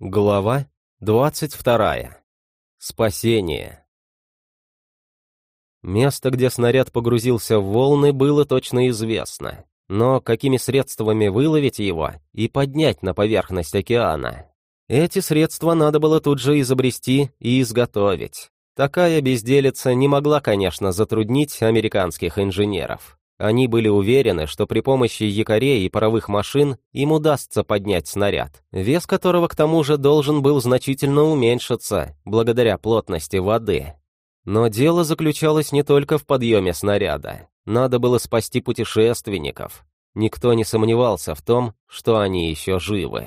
Глава 22. Спасение. Место, где снаряд погрузился в волны, было точно известно. Но какими средствами выловить его и поднять на поверхность океана? Эти средства надо было тут же изобрести и изготовить. Такая безделица не могла, конечно, затруднить американских инженеров. Они были уверены, что при помощи якорей и паровых машин им удастся поднять снаряд, вес которого к тому же должен был значительно уменьшиться, благодаря плотности воды. Но дело заключалось не только в подъеме снаряда. Надо было спасти путешественников. Никто не сомневался в том, что они еще живы.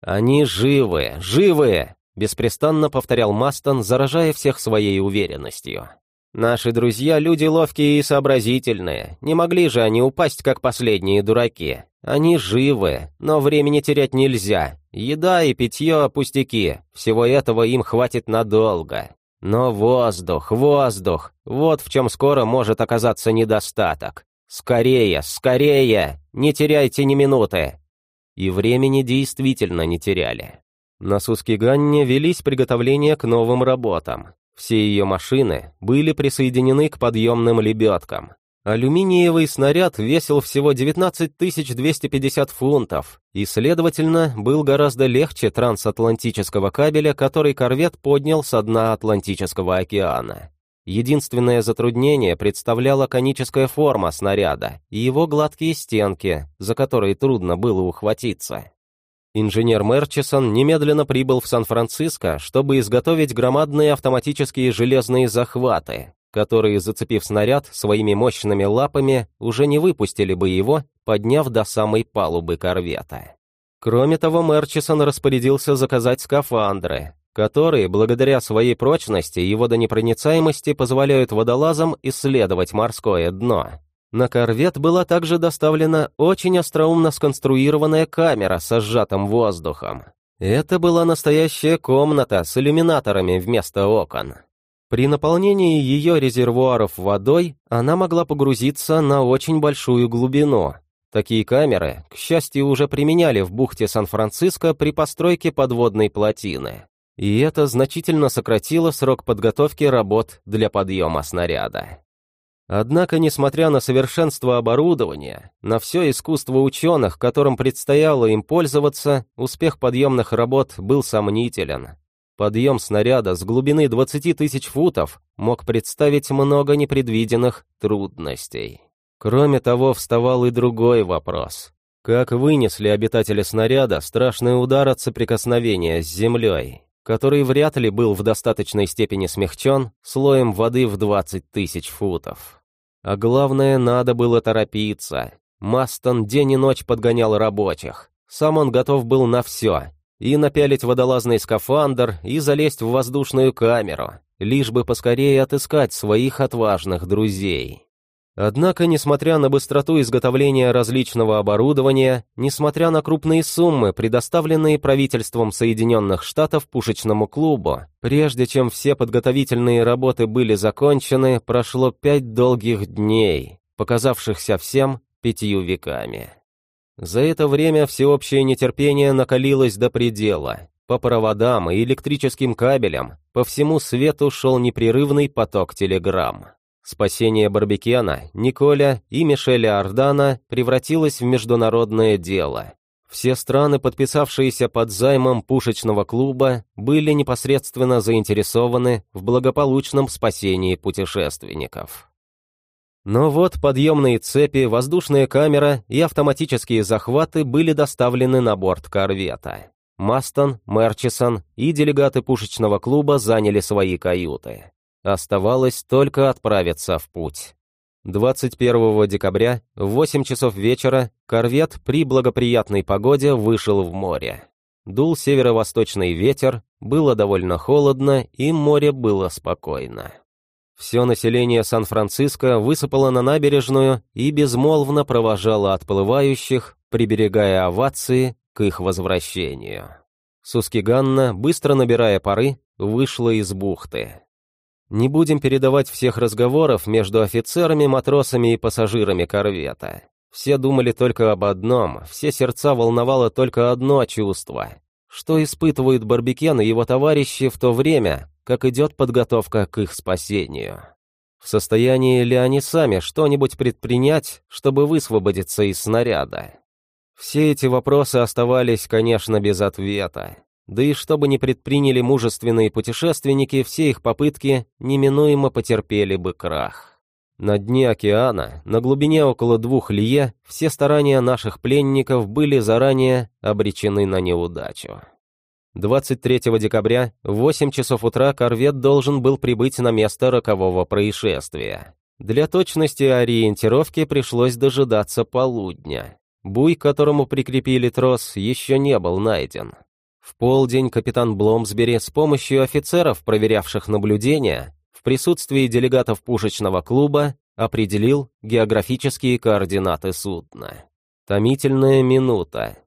«Они живы! Живы!» — беспрестанно повторял Мастон, заражая всех своей уверенностью. Наши друзья — люди ловкие и сообразительные. Не могли же они упасть, как последние дураки. Они живы, но времени терять нельзя. Еда и питье — пустяки. Всего этого им хватит надолго. Но воздух, воздух — вот в чем скоро может оказаться недостаток. Скорее, скорее! Не теряйте ни минуты!» И времени действительно не теряли. На Сускиганне велись приготовления к новым работам. Все ее машины были присоединены к подъемным лебедкам. Алюминиевый снаряд весил всего 19 250 фунтов и, следовательно, был гораздо легче трансатлантического кабеля, который корвет поднял со дна Атлантического океана. Единственное затруднение представляла коническая форма снаряда и его гладкие стенки, за которые трудно было ухватиться. Инженер Мерчисон немедленно прибыл в Сан-Франциско, чтобы изготовить громадные автоматические железные захваты, которые, зацепив снаряд своими мощными лапами, уже не выпустили бы его, подняв до самой палубы корвета. Кроме того, Мерчисон распорядился заказать скафандры, которые, благодаря своей прочности и водонепроницаемости, позволяют водолазам исследовать морское дно. На корвет была также доставлена очень остроумно сконструированная камера со сжатым воздухом. Это была настоящая комната с иллюминаторами вместо окон. При наполнении ее резервуаров водой она могла погрузиться на очень большую глубину. Такие камеры, к счастью, уже применяли в бухте Сан-Франциско при постройке подводной плотины. И это значительно сократило срок подготовки работ для подъема снаряда. Однако, несмотря на совершенство оборудования, на все искусство ученых, которым предстояло им пользоваться, успех подъемных работ был сомнителен. Подъем снаряда с глубины 20 тысяч футов мог представить много непредвиденных трудностей. Кроме того, вставал и другой вопрос. Как вынесли обитатели снаряда страшный удар от соприкосновения с землей, который вряд ли был в достаточной степени смягчен слоем воды в 20 тысяч футов? А главное, надо было торопиться. Мастон день и ночь подгонял рабочих. Сам он готов был на все. И напялить водолазный скафандр, и залезть в воздушную камеру, лишь бы поскорее отыскать своих отважных друзей. Однако, несмотря на быстроту изготовления различного оборудования, несмотря на крупные суммы, предоставленные правительством Соединенных Штатов пушечному клубу, прежде чем все подготовительные работы были закончены, прошло пять долгих дней, показавшихся всем пятью веками. За это время всеобщее нетерпение накалилось до предела. По проводам и электрическим кабелям по всему свету шел непрерывный поток телеграмм. Спасение Барбекена, Николя и Мишеля Ардана превратилось в международное дело. Все страны, подписавшиеся под займом пушечного клуба, были непосредственно заинтересованы в благополучном спасении путешественников. Но вот подъемные цепи, воздушная камера и автоматические захваты были доставлены на борт корвета. Мастон, Мерчисон и делегаты пушечного клуба заняли свои каюты. Оставалось только отправиться в путь. 21 декабря в 8 часов вечера корвет при благоприятной погоде вышел в море. Дул северо-восточный ветер, было довольно холодно и море было спокойно. Все население Сан-Франциско высыпало на набережную и безмолвно провожало отплывающих, приберегая овации к их возвращению. Сускиганна, быстро набирая пары, вышла из бухты. Не будем передавать всех разговоров между офицерами, матросами и пассажирами корвета. Все думали только об одном, все сердца волновало только одно чувство. что испытывают Барбекен и его товарищи в то время, как идет подготовка к их спасению. В состоянии ли они сами что-нибудь предпринять, чтобы высвободиться из снаряда? Все эти вопросы оставались, конечно, без ответа. Да и что бы ни предприняли мужественные путешественники, все их попытки неминуемо потерпели бы крах. На дне океана, на глубине около двух лье, все старания наших пленников были заранее обречены на неудачу. 23 декабря в 8 часов утра корвет должен был прибыть на место рокового происшествия. Для точности ориентировки пришлось дожидаться полудня. Буй, к которому прикрепили трос, еще не был найден. В полдень капитан Бломсбери с помощью офицеров, проверявших наблюдения, в присутствии делегатов пушечного клуба определил географические координаты судна. Томительная минута.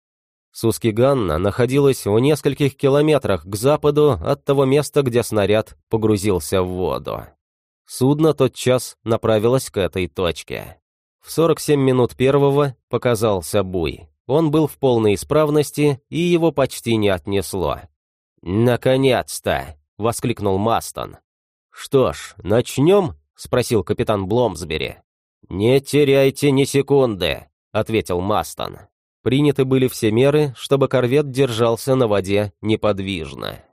Сускиганна находилась в нескольких километрах к западу от того места, где снаряд погрузился в воду. Судно тотчас направилось к этой точке. В 47 минут первого показался буй. Он был в полной исправности, и его почти не отнесло. «Наконец-то!» — воскликнул Мастон. «Что ж, начнем?» — спросил капитан Бломсбери. «Не теряйте ни секунды», — ответил Мастон. Приняты были все меры, чтобы корвет держался на воде неподвижно.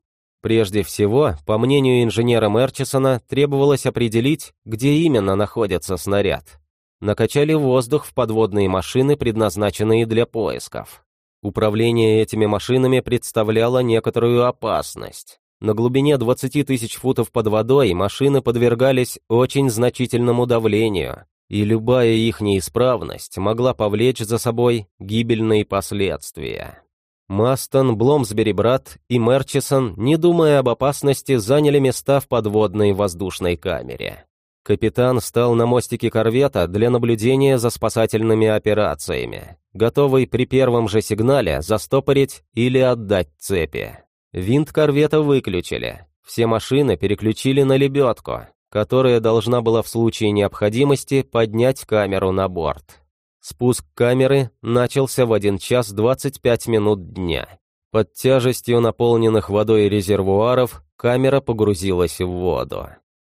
Прежде всего, по мнению инженера Мерчисона, требовалось определить, где именно находится снаряд накачали воздух в подводные машины, предназначенные для поисков. Управление этими машинами представляло некоторую опасность. На глубине 20 тысяч футов под водой машины подвергались очень значительному давлению, и любая их неисправность могла повлечь за собой гибельные последствия. Мастон, Бломсбери-брат и Мерчисон, не думая об опасности, заняли места в подводной воздушной камере. Капитан стал на мостике корвета для наблюдения за спасательными операциями, готовый при первом же сигнале застопорить или отдать цепи. Винт корвета выключили. Все машины переключили на лебедку, которая должна была в случае необходимости поднять камеру на борт. Спуск камеры начался в 1 час 25 минут дня. Под тяжестью наполненных водой резервуаров камера погрузилась в воду.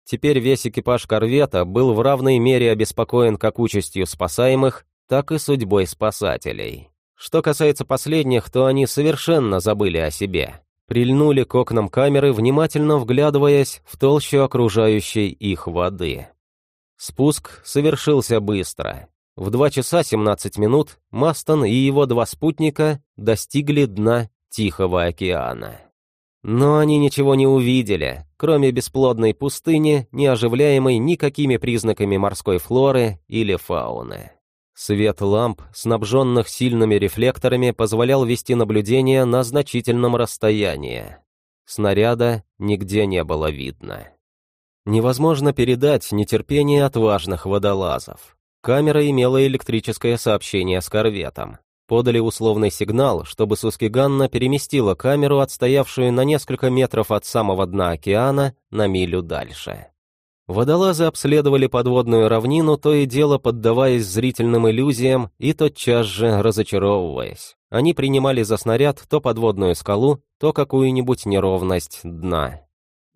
Теперь весь экипаж корвета был в равной мере обеспокоен как участью спасаемых, так и судьбой спасателей. Что касается последних, то они совершенно забыли о себе. Прильнули к окнам камеры, внимательно вглядываясь в толщу окружающей их воды. Спуск совершился быстро. В 2 часа 17 минут Мастон и его два спутника достигли дна Тихого океана. Но они ничего не увидели, кроме бесплодной пустыни, не оживляемой никакими признаками морской флоры или фауны. Свет ламп, снабженных сильными рефлекторами, позволял вести наблюдение на значительном расстоянии. Снаряда нигде не было видно. Невозможно передать нетерпение отважных водолазов. Камера имела электрическое сообщение с корветом подали условный сигнал, чтобы Сускиганна переместила камеру, отстоявшую на несколько метров от самого дна океана, на милю дальше. Водолазы обследовали подводную равнину, то и дело поддаваясь зрительным иллюзиям и тотчас же разочаровываясь. Они принимали за снаряд то подводную скалу, то какую-нибудь неровность дна.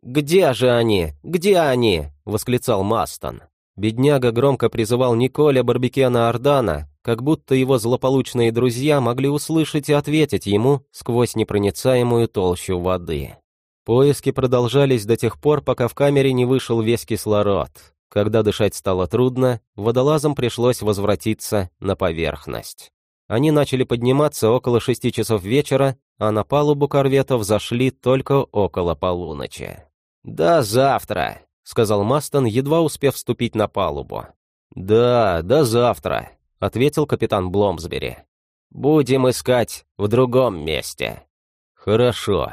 «Где же они? Где они?» — восклицал Мастон. Бедняга громко призывал Николя Барбекена Ордана, как будто его злополучные друзья могли услышать и ответить ему сквозь непроницаемую толщу воды. Поиски продолжались до тех пор, пока в камере не вышел весь кислород. Когда дышать стало трудно, водолазам пришлось возвратиться на поверхность. Они начали подниматься около шести часов вечера, а на палубу корветов зашли только около полуночи. «До завтра!» — сказал Мастон, едва успев вступить на палубу. «Да, до завтра», — ответил капитан Бломсбери. «Будем искать в другом месте». «Хорошо».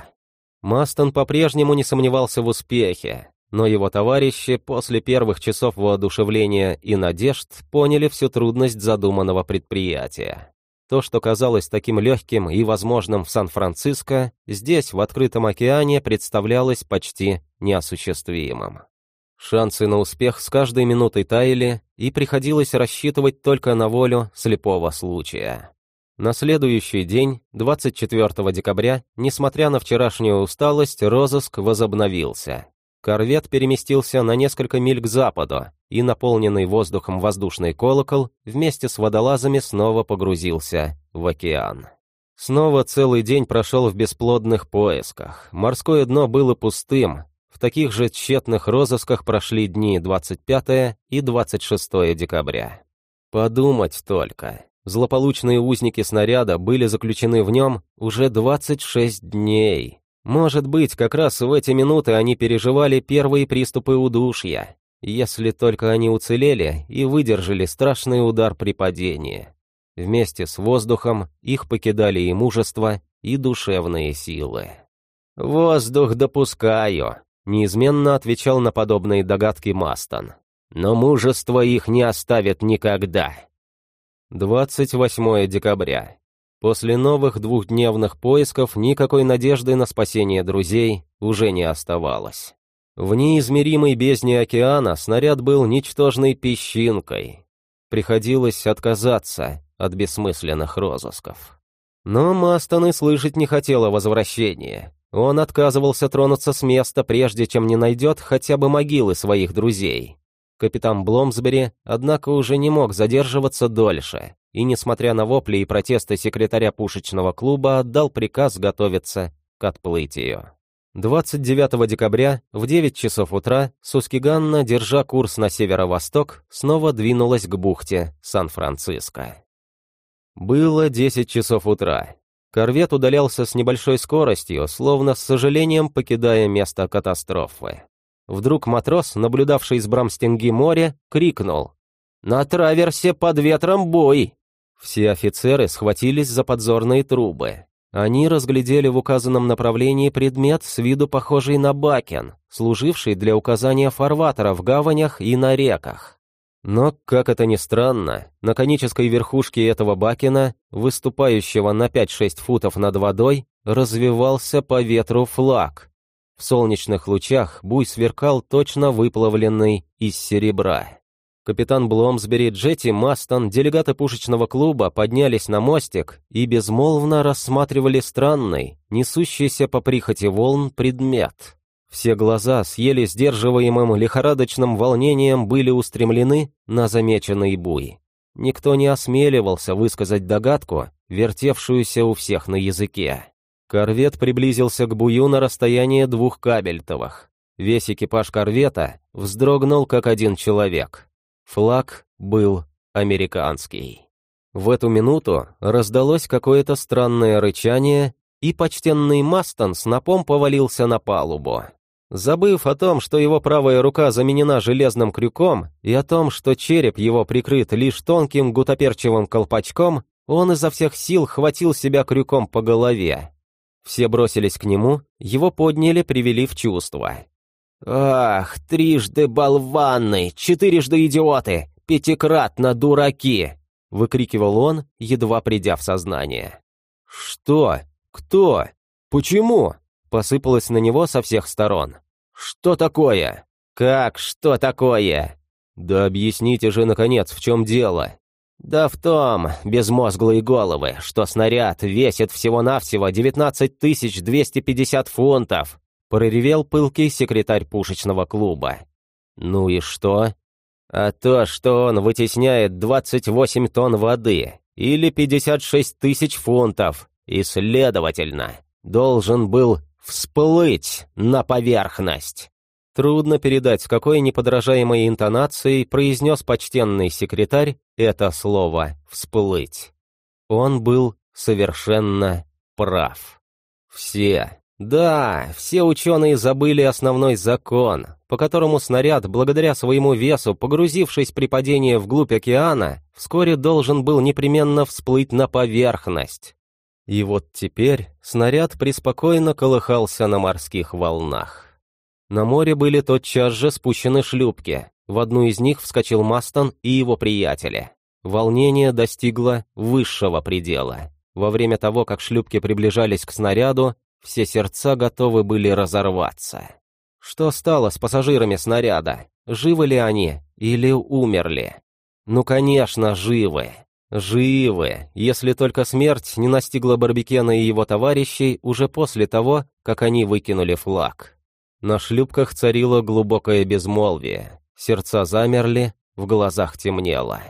Мастон по-прежнему не сомневался в успехе, но его товарищи после первых часов воодушевления и надежд поняли всю трудность задуманного предприятия. То, что казалось таким легким и возможным в Сан-Франциско, здесь, в открытом океане, представлялось почти неосуществимым. Шансы на успех с каждой минутой таяли, и приходилось рассчитывать только на волю слепого случая. На следующий день, 24 декабря, несмотря на вчерашнюю усталость, розыск возобновился. Корвет переместился на несколько миль к западу, и наполненный воздухом воздушный колокол вместе с водолазами снова погрузился в океан. Снова целый день прошел в бесплодных поисках. Морское дно было пустым. Таких же тщетных розысках прошли дни 25 и 26 декабря. Подумать только. Злополучные узники снаряда были заключены в нем уже 26 дней. Может быть, как раз в эти минуты они переживали первые приступы удушья, если только они уцелели и выдержали страшный удар при падении. Вместе с воздухом их покидали и мужество, и душевные силы. «Воздух допускаю», — неизменно отвечал на подобные догадки Мастон. «Но мужество их не оставит никогда». 28 декабря. После новых двухдневных поисков никакой надежды на спасение друзей уже не оставалось. В неизмеримой бездне океана снаряд был ничтожной песчинкой. Приходилось отказаться от бессмысленных розысков. Но Мастон и слышать не хотел о возвращении. Он отказывался тронуться с места, прежде чем не найдет хотя бы могилы своих друзей. Капитан Бломсбери, однако, уже не мог задерживаться дольше, и, несмотря на вопли и протесты секретаря пушечного клуба, отдал приказ готовиться к отплытию. 29 декабря в 9 часов утра Сускиганна, держа курс на северо-восток, снова двинулась к бухте Сан-Франциско. Было 10 часов утра. Корвет удалялся с небольшой скоростью, словно с сожалением покидая место катастрофы. Вдруг матрос, наблюдавший из брамстинги моря, крикнул «На траверсе под ветром бой!» Все офицеры схватились за подзорные трубы. Они разглядели в указанном направлении предмет с виду похожий на бакен, служивший для указания фарватера в гаванях и на реках. Но, как это ни странно, на конической верхушке этого бакена, выступающего на 5-6 футов над водой, развивался по ветру флаг. В солнечных лучах буй сверкал точно выплавленный из серебра. Капитан Бломсбери, Джетти, Мастон, делегаты пушечного клуба поднялись на мостик и безмолвно рассматривали странный, несущийся по прихоти волн предмет. Все глаза с еле сдерживаемым лихорадочным волнением были устремлены на замеченный буй. Никто не осмеливался высказать догадку, вертевшуюся у всех на языке. Корвет приблизился к бую на расстояние двух кабельтовых. Весь экипаж корвета вздрогнул как один человек. Флаг был американский. В эту минуту раздалось какое-то странное рычание, и почтенный Мастон снопом повалился на палубу. Забыв о том, что его правая рука заменена железным крюком, и о том, что череп его прикрыт лишь тонким гутоперчивым колпачком, он изо всех сил хватил себя крюком по голове. Все бросились к нему, его подняли, привели в чувство. «Ах, трижды болваны, четырежды идиоты, пятикратно дураки!» — выкрикивал он, едва придя в сознание. «Что? Кто? Почему?» — посыпалось на него со всех сторон. «Что такое? Как что такое?» «Да объясните же, наконец, в чем дело?» «Да в том, безмозглые головы, что снаряд весит всего-навсего 19 250 фунтов!» проревел пылкий секретарь пушечного клуба. «Ну и что?» «А то, что он вытесняет 28 тонн воды или 56 тысяч фунтов, и, следовательно, должен был всплыть на поверхность. Трудно передать, с какой неподражаемой интонацией произнес почтенный секретарь это слово «всплыть». Он был совершенно прав. Все, да, все ученые забыли основной закон, по которому снаряд, благодаря своему весу, погрузившись при падении вглубь океана, вскоре должен был непременно всплыть на поверхность. И вот теперь снаряд преспокойно колыхался на морских волнах. На море были тотчас же спущены шлюпки. В одну из них вскочил Мастон и его приятели. Волнение достигло высшего предела. Во время того, как шлюпки приближались к снаряду, все сердца готовы были разорваться. Что стало с пассажирами снаряда? Живы ли они или умерли? Ну, конечно, живы. Живы, если только смерть не настигла Барбекена и его товарищей уже после того, как они выкинули флаг. На шлюпках царило глубокое безмолвие, сердца замерли, в глазах темнело.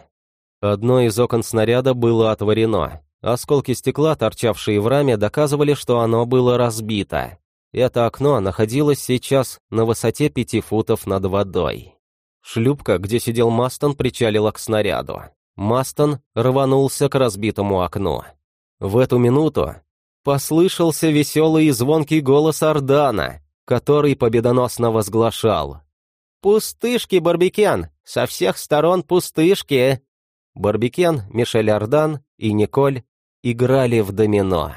Одно из окон снаряда было отворено. Осколки стекла, торчавшие в раме, доказывали, что оно было разбито. Это окно находилось сейчас на высоте пяти футов над водой. Шлюпка, где сидел Мастон, причалила к снаряду. Мастон рванулся к разбитому окну. В эту минуту послышался веселый и звонкий голос Ордана, который победоносно возглашал. «Пустышки, Барбекен! Со всех сторон пустышки!» Барбекен, Мишель Ардан и Николь играли в домино.